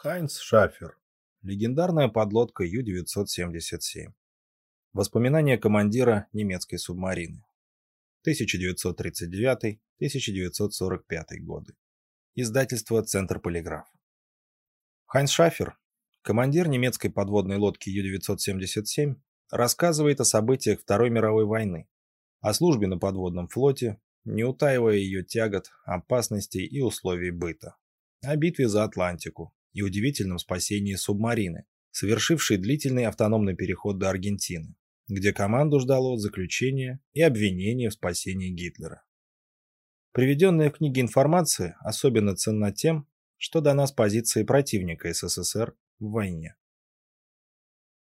Хайнц Шафер. Легендарная подлодка Ю-977. Воспоминания командира немецкой субмарины. 1939-1945 годы. Издательство «Центр Полиграф». Хайнц Шафер, командир немецкой подводной лодки Ю-977, рассказывает о событиях Второй мировой войны, о службе на подводном флоте, не утаивая ее тягот, опасностей и условий быта, о битве за Атлантику, и удивительном спасении субмарины, совершившей длительный автономный переход до Аргентины, где команду ждало заключение и обвинение в спасении Гитлера. Приведенная в книге информация особенно ценна тем, что дана с позиции противника СССР в войне.